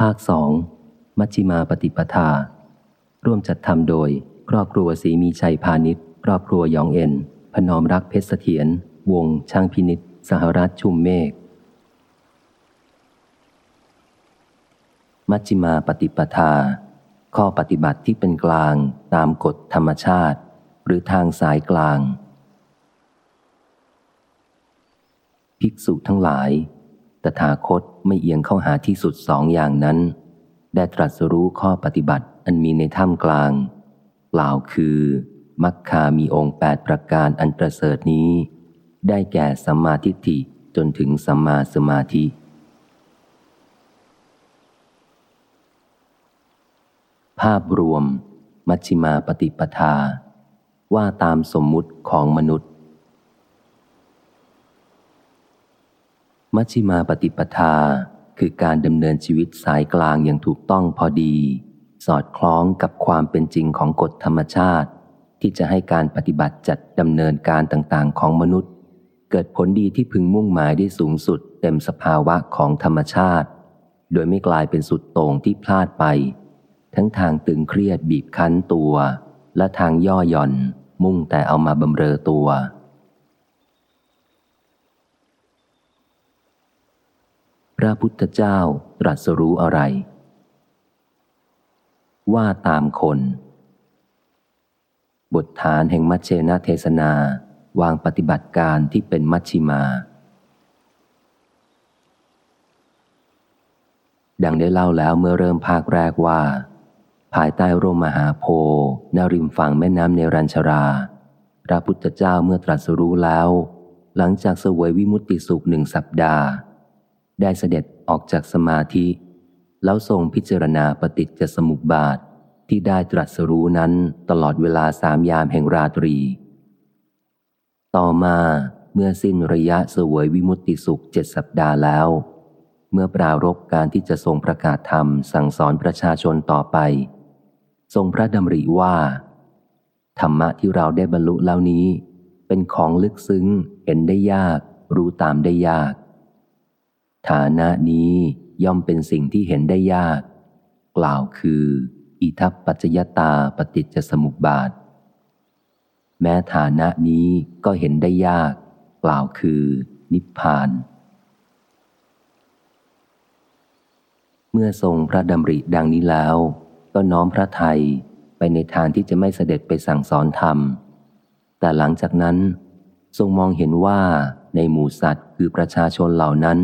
ภาคสองมัชฌิมาปฏิปทา ร่วมจัดทำโดย ครอบครัวสีมีชัยพาณิชย์ ครอบครัวยองเอ็น พนอมรักเพชรเสถียร วง ช่างพินิษสหรัฐชุมเมฆ มัชฌิมาปฏิปทา ข้อปฏิบัติที่เป็นกลางตามกฎธรรมชาติ หรือทางสายกลาง ภิกษุทั้งหลาย ตถาคตไม่เอียงเข้าหาที่สุดสองอย่างนั้น ได้ตรัสรู้ข้อปฏิบัติอันมีในถ้ำกลางกล่าวคือมัคคามีองค์แปดประการอันประเสริฐนี้ ได้แก่สัมมาทิฏฐิจนถึงสัมมาสมาธิ ภาพรวม มัชฌิมาปฏิปทา ว่าตามสมมุติของมนุษย์ มัชฌิมาปฏิปทาคือการดำเนินชีวิตสายกลางอย่างถูกต้องพอดี สอดคล้องกับความเป็นจริงของกฎธรรมชาติ ที่จะให้การปฏิบัติจัดดำเนินการต่างๆ ของมนุษย์ เกิดผลดีที่พึงมุ่งหมายได้สูงสุดเต็มสภาวะของธรรมชาติ โดยไม่กลายเป็นสุดโต่งที่พลาดไป ทั้งทางตึงเครียดบีบคั้นตัว และทางย่อหย่อน มุ่งแต่เอามาบำเรอตัวพ ระพุทธเจ้าตรัสรู้อะไร ว่าตามคน บทฐานแห่งมัชเชนเทศนาวางปฏิบัติการที่เป็นมัชชิมา ดังได้เล่าแล้วเมื่อเริ่มภาคแรกว่า ภายใต้ร่มมหาโพนริมฝั่งแม่น้ำเนรัญชรา พระพุทธเจ้าเมื่อตรัสรู้แล้ว หลังจากเสวยวิมุตติสุขหนึ่งสัปดาห์ ได้เสด็จออกจากสมาธิ แล้วทรงพิจารณาปฏิจจสมุปบาทที่ได้ตรัสรู้นั้นตลอดเวลาสามยามแห่งราตรี ต่อมาเมื่อสิ้นระยะเสวยวิมุตติสุขเจ็ดสัปดาห์แล้ว เมื่อปรารบการที่จะทรงประกาศธรรมสั่งสอนประชาชนต่อไป ทรงพระดำริว่า ธรรมะที่เราได้บรรลุแล้วนี้ เป็นของลึกซึ้งเห็นได้ยาก รู้ตามได้ยาก ฐานะนี้ย่อมเป็นสิ่งที่เห็นได้ยาก กล่าวคือ อิทัปปัจจยตาปฏิจจสมุปบาท แม้ฐานะนี้ก็เห็นได้ยาก กล่าวคือ นิพพาน เมื่อทรงพระดำริดังนี้แล้ว ก็น้อมพระไทยไปในทางที่จะไม่เสด็จไปสั่งสอนธรรม แต่หลังจากนั้นทรงมองเห็นว่าในหมู่สัตว์คือประชาชนเหล่านั้น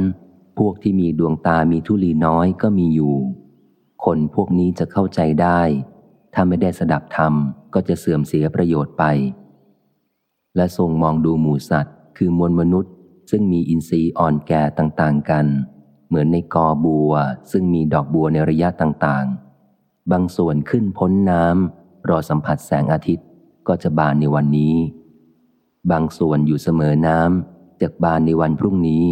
พวกที่มีดวงตามีทุลีน้อยก็มีอยู่ คนพวกนี้จะเข้าใจได้ ถ้าไม่ได้สดับธรรมก็จะเสื่อมเสียประโยชน์ไป และทรงมองดูหมูสัตว์ คือมวลมนุษย์ ซึ่งมีอินทรีย์อ่อนแก่ต่างๆกัน เหมือนในกอบัว ซึ่งมีดอกบัวในระยะต่างๆ บางส่วนขึ้นพ้นน้ำรอสัมผัสแสงอาทิตย์ก็จะบานในวันนี้ บางส่วนอยู่เสมอน้ำจะบานในวันพรุ่งนี้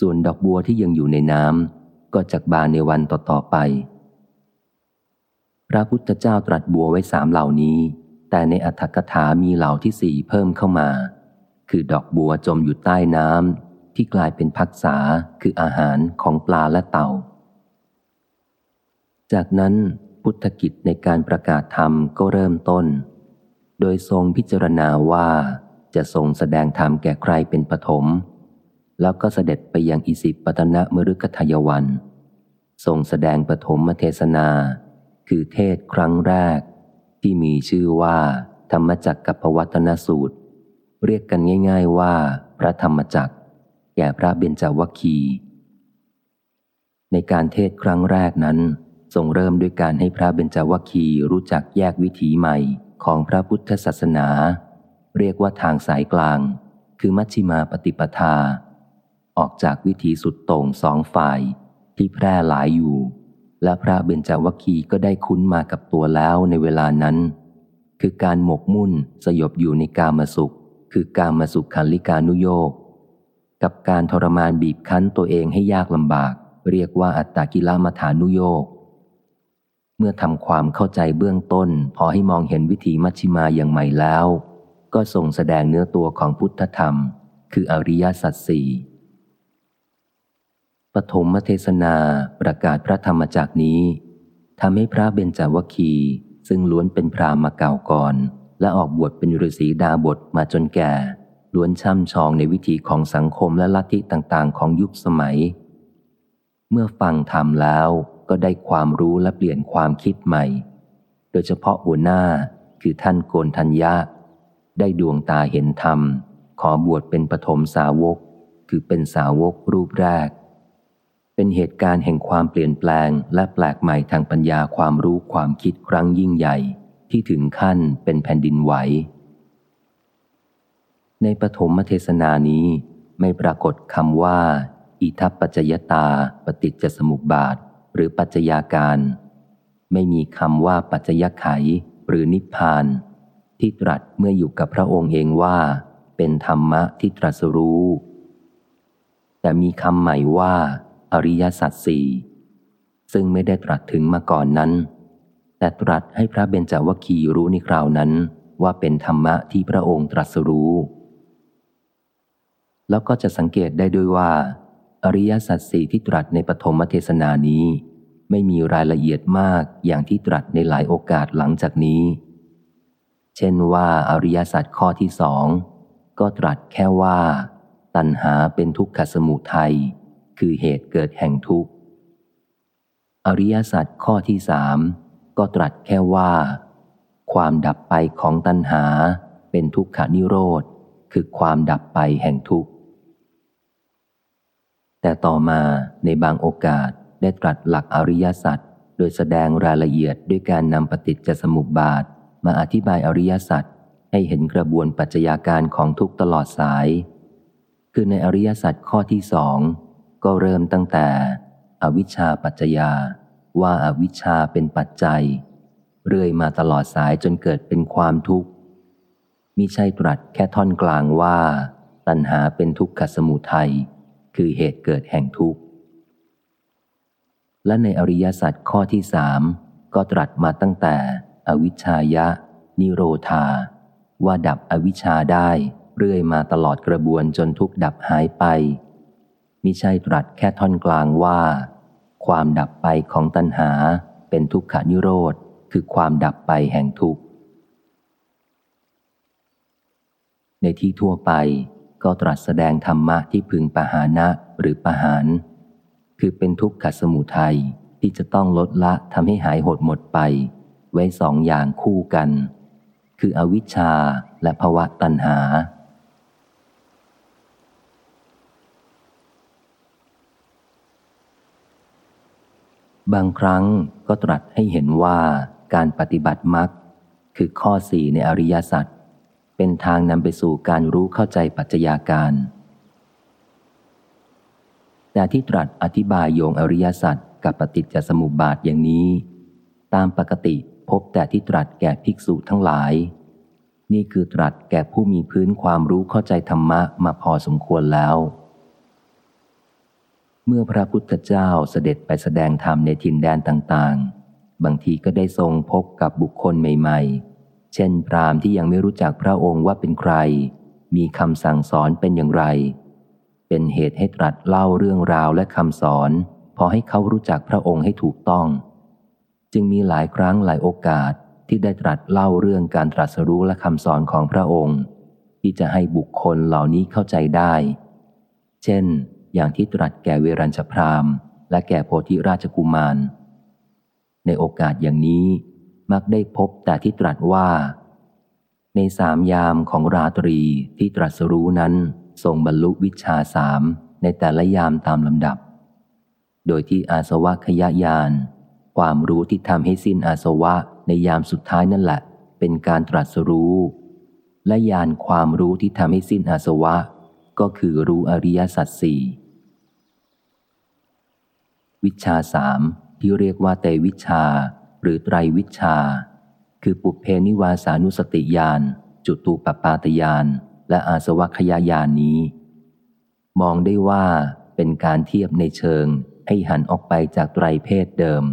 ส่วนดอกบัวที่ยังอยู่ในน้ำก็จักบานในวันต่อๆไป พระพุทธเจ้าตรัสบัวไว้สามเหล่านี้ แต่ในอัธกถามีเหล่าที่สี่เพิ่มเข้ามา คือดอกบัวจมอยู่ใต้น้ำที่กลายเป็นพักษาคืออาหารของปลาและเต่า จากนั้นพุทธกิจในการประกาศธรรมก็เริ่มต้น โดยทรงพิจารณาว่าจะทรงแสดงธรรมแก่ใครเป็นปฐม แล้วก็เสด็จไปยังอิสิปตนะมฤคทายวัน ทรงแสดงปฐมเทศนา คือเทศครั้งแรก ที่มีชื่อว่า ธรรมจักกับพวัตนสูตร เรียกกันง่าย ๆว่า พระธรรมจักแก่พระเบญจวัคคีในการเทศครั้งแรกนั้นทรงเริ่มด้วยการให้พระเบญจวัคคีรู้จักแยกวิถีใหม่ของพระพุทธศาสนา เรียกว่าทางสายกลาง คือมัชฌิมาปฏิปทา ออกจากวิธีสุดโต่งสองฝ่ายที่แพร่หลายอยู่ และพระเบญจวัคคีก็ได้คุ้นมากับตัวแล้วในเวลานั้น คือการหมกมุ่นสยบอยู่ในกามสุข คือกามสุขคันลิกานุโยกกับการทรมานบีบคั้นตัวเองให้ยากลำบาก เรียกว่าอัตตากิลมัฐานุโยกเมื่อทำความเข้าใจเบื้องต้น พอให้มองเห็นวิธีมัชชิมาอย่างใหม่แล้ว ก็ส่งแสดงเนื้อตัวของพุทธธรรม คืออริยสัจสี่ ปฐมเทศนาประกาศพระธรรมจากนี้ทำให้พระเบญจวคีซึ่งล้วนเป็นพรามมาเก่าก่อน และออกบวชเป็นฤาษีดาบทมาจนแก่ ล้วนช่ำชองในวิถีของสังคมและลัทธิต่างๆ ของยุคสมัย เมื่อฟังธรรมแล้วก็ได้ความรู้และเปลี่ยนความคิดใหม่ โดยเฉพาะหัวหน้าคือท่านโกนทัญญาได้ดวงตาเห็นธรรม ขอบวชเป็นปฐมสาวก คือเป็นสาวกรูปแรก เป็นเหตุการณ์แห่งความเปลี่ยนแปลงและแปลกใหม่ทางปัญญาความรู้ความคิดครั้งยิ่งใหญ่ ที่ถึงขั้นเป็นแผ่นดินไหว ในปฐมเทศนานี้ไม่ปรากฏคำว่า อิทัปปัจจยตา ปฏิจจสมุปบาท หรือปัจจยาการ ไม่มีคำว่าปัจจยไขหรือนิพพาน ที่ตรัสเมื่ออยู่กับพระองค์เองว่า เป็นธรรมะที่ตรัสรู้ แต่มีคำใหม่ว่า อริยสัจสี่ซึ่งไม่ได้ตรัสถึงมาก่อนนั้น แต่ตรัสให้พระเบญจวคคีรู้ในคราวนั้นว่าเป็นธรรมะที่พระองค์ตรัสรู้ แล้วก็จะสังเกตได้ด้วยว่า อริยสัจสี่ที่ตรัสในปฐมเทศนานี้ ไม่มีรายละเอียดมากอย่างที่ตรัสในหลายโอกาสหลังจากนี้ เช่นว่าอริยสัจข้อที่สองก็ตรัสแค่ว่า ตัณหาเป็นทุกขสมุทัย คือเหตุเกิดแห่งทุกข์ อริยสัจข้อที่สามก็ตรัสแค่ว่า ความดับไปของตัณหาเป็นทุกขานิโรธ คือความดับไปแห่งทุกข์ แต่ต่อมาในบางโอกาสได้ตรัสหลักอริยสัจโดยแสดงรายละเอียดด้วยการนำปฏิจจสมุปบาท มาอธิบายอริยสัจให้เห็นกระบวนปัจจัยาการของทุกตลอดสาย คือในอริยสัจข้อที่สอง ก็เริ่มตั้งแต่ อวิชชาปัจจยา ว่าอาวิชชาเป็นปัจจัย เรื่อยมาตลอดสายจนเกิดเป็นความทุกข์มิใช่ตรัสแค่ท่อนกลางว่า ตัณหาเป็นทุกขสมุทัยคือเหตุเกิดแห่งทุกข์ และในอริยสัจข้อที่สามก็ตรัสมาตั้งแต่ อวิชชายะ นิโรธา ว่าดับอวิชชาได้ เรื่อยมาตลอดกระบวนจนทุกดับหายไป มิใช่ตรัสแค่ท่อนกลางว่า ความดับไปของตัณหาเป็นทุกขานิโรธ คือความดับไปแห่งทุกข์ ในที่ทั่วไปก็ตรัสแสดงธรรมะที่พึงปหานะหรือปหานคือเป็นทุกขสมุทัยที่จะต้องลดละทำให้หายหดหมดไป ไว้สองอย่างคู่กัน คืออวิชชาและภวะตัณหา บางครั้งก็ตรัสให้เห็นว่าการปฏิบัติมรรคคือข้อสี่ในอริยสัจเป็นทางนำไปสู่การรู้เข้าใจปัจจัยาการ แต่ที่ตรัสอธิบายโยงอริยสัจกับปฏิจจสมุปบาทอย่างนี้ ตามปกติพบแต่ที่ตรัสแก่ภิกษุทั้งหลาย นี่คือตรัสแก่ผู้มีพื้นความรู้เข้าใจธรรมะมาพอสมควรแล้ว เมื่อพระพุทธเจ้าเสด็จไปแสดงธรรมในทินแดนต่างๆ บางทีก็ได้ทรงพบกับบุคคลใหม่ๆ เช่นพรามที่ยังไม่รู้จักพระองค์ว่าเป็นใคร มีคำสั่งสอนเป็นอย่างไร เป็นเหตุให้ตรัสเล่าเรื่องราวและคำสอน พอให้เขารู้จักพระองค์ให้ถูกต้อง จึงมีหลายครั้งหลายโอกาสที่ได้ตรัสเล่าเรื่องการตรัสรู้และคำสอนของพระองค์ ที่จะให้บุคคลเหล่านี้เข้าใจได้ เช่น อย่างที่ตรัสแก่เวรัญชพรามและแก่โพธิราชกุมาร ในโอกาสอย่างนี้มักได้พบแต่ที่ตรัสว่า ในสามยามของราตรีที่ตรัสรู้นั้นทรงบรรลุวิชาสามในแต่ละยามตามลำดับ โดยที่อาสวะขยายาน ความรู้ที่ทำให้สิ้นอาสวะในยามสุดท้ายนั่นแหละ เป็นการตรัสรู้ และยานความรู้ที่ทำให้สิ้นอาสวะ ก็คือรู้อริยสัจสี่ วิชาสามที่เรียกว่าเตวิชา หรือไตรวิชา คือปุเพนิวาสานุสติยานจุตูปปาตยานและอาสวะขยายานนี้ มองได้ว่าเป็นการเทียบในเชิงให้หันออกไปจากไตรเพศเดิม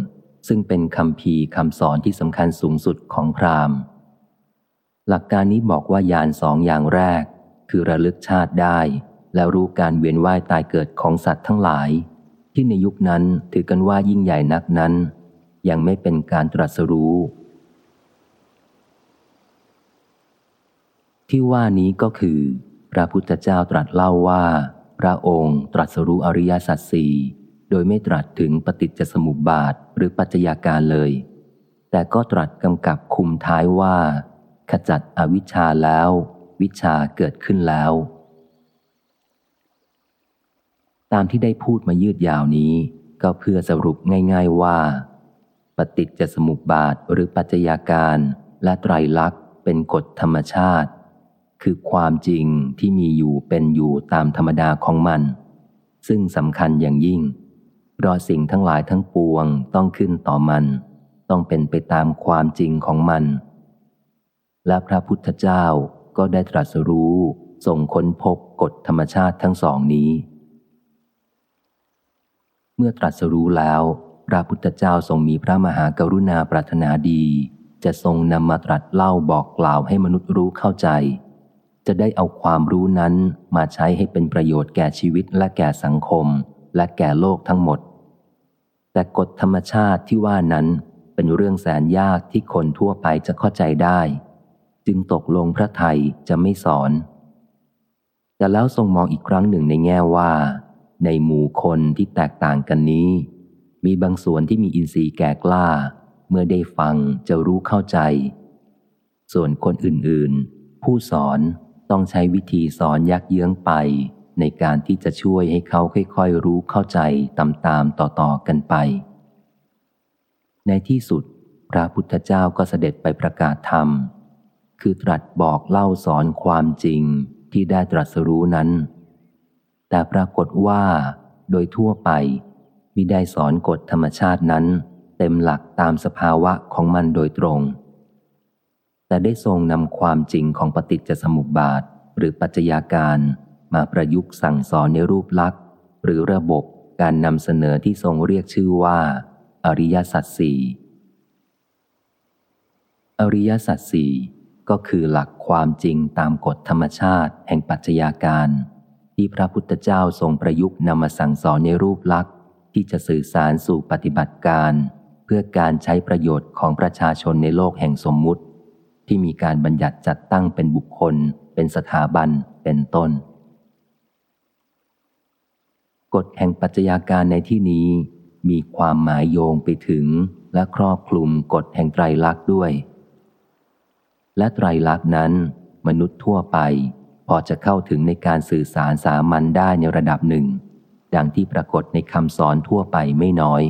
ซึ่งเป็นคำพีคำสอนที่สำคัญสูงสุดของพราหมณ์ หลักการนี้บอกว่ายานสองอย่างแรก คือระลึกชาติได้ แล้วรู้การเวียนว่ายตายเกิดของสัตว์ทั้งหลาย ที่ในยุคนั้นถือกันว่ายิ่งใหญ่นักนั้น ยังไม่เป็นการตรัสรู้ ที่ว่านี้ก็คือ พระพุทธเจ้าตรัสเล่าว่า พระองค์ตรัสรู้อริยสัจสี่โดยไม่ตรัสถึงปฏิจจสมุปบาทหรือปัจจัยาการเลย แต่ก็ตรัสกำกับคุมท้ายว่า ขจัดอวิชชาแล้ว วิชาเกิดขึ้นแล้ว ตามที่ได้พูดมายืดยาวนี้ ก็เพื่อสรุปง่าย ๆว่า ปฏิจจสมุปบาทหรือปัจจัยาการและไตรลักษณ์เป็นกฎธรรมชาติ คือความจริงที่มีอยู่เป็นอยู่ตามธรรมดาของมัน ซึ่งสำคัญอย่างยิ่งเพราะสิ่งทั้งหลายทั้งปวงต้องขึ้นต่อมัน ต้องเป็นไปตามความจริงของมัน และพระพุทธเจ้าก็ได้ตรัสรู้ส่งค้นพบกฎธรรมชาติทั้งสองนี้ เมื่อตรัสรู้แล้ว พระพุทธเจ้าทรงมีพระมหากรุณาปรารถนาดี จะทรงนำมาตรัสเล่าบอกกล่าวให้มนุษย์รู้เข้าใจ จะได้เอาความรู้นั้นมาใช้ให้เป็นประโยชน์แก่ชีวิตและแก่สังคม และแก่โลกทั้งหมด แต่กฎธรรมชาติที่ว่านั้นเป็นเรื่องแสนยากที่คนทั่วไปจะเข้าใจได้ จึงตกลงพระไทยจะไม่สอน แต่แล้วทรงมองอีกครั้งหนึ่งในแง่ว่า ในหมู่คนที่แตกต่างกันนี้ มีบางส่วนที่มีอินทรีย์แก่กล้า เมื่อได้ฟังจะรู้เข้าใจ ส่วนคนอื่นๆ ผู้สอนต้องใช้วิธีสอนยักเยื้องไป ในการที่จะช่วยให้เขาค่อยๆ รู้เข้าใจตามๆต่อๆกันไป ในที่สุด พระพุทธเจ้าก็เสด็จไปประกาศธรรม คือตรัสบอกเล่าสอนความจริงที่ได้ตรัสรู้นั้น แต่ปรากฏว่าโดยทั่วไปมิได้สอนกฎธรรมชาตินั้น เต็มหลักตามสภาวะของมันโดยตรง แต่ได้ทรงนำความจริงของปฏิจจสมุปบาท หรือปัจจัยาการมาประยุกต์สั่งสอนในรูปลักษณ์ หรือระบบการนำเสนอที่ทรงเรียกชื่อว่า อริยสัจสี่อริยสัจสี่ก็คือหลักความจริงตามกฎธรรมชาติแห่งปัจจัยาการ ที่พระพุทธเจ้าทรงประยุกต์นำมาสั่งสอนในรูปลักษณ์ที่จะสื่อสารสู่ปฏิบัติการ เพื่อการใช้ประโยชน์ของประชาชนในโลกแห่งสมมุติ ที่มีการบัญญัติจัดตั้งเป็นบุคคล เป็นสถาบัน เป็นต้น กฎแห่งปัจจัยาการในที่นี้ มีความหมายโยงไปถึงและครอบคลุมกฎแห่งไตรลักษณ์ด้วย และไตรลักษณ์นั้น มนุษย์ทั่วไป พอจะเข้าถึงในการสื่อสารสามัญได้ในระดับหนึ่ง ดังที่ปรากฏในคำสอนทั่วไปไม่น้อย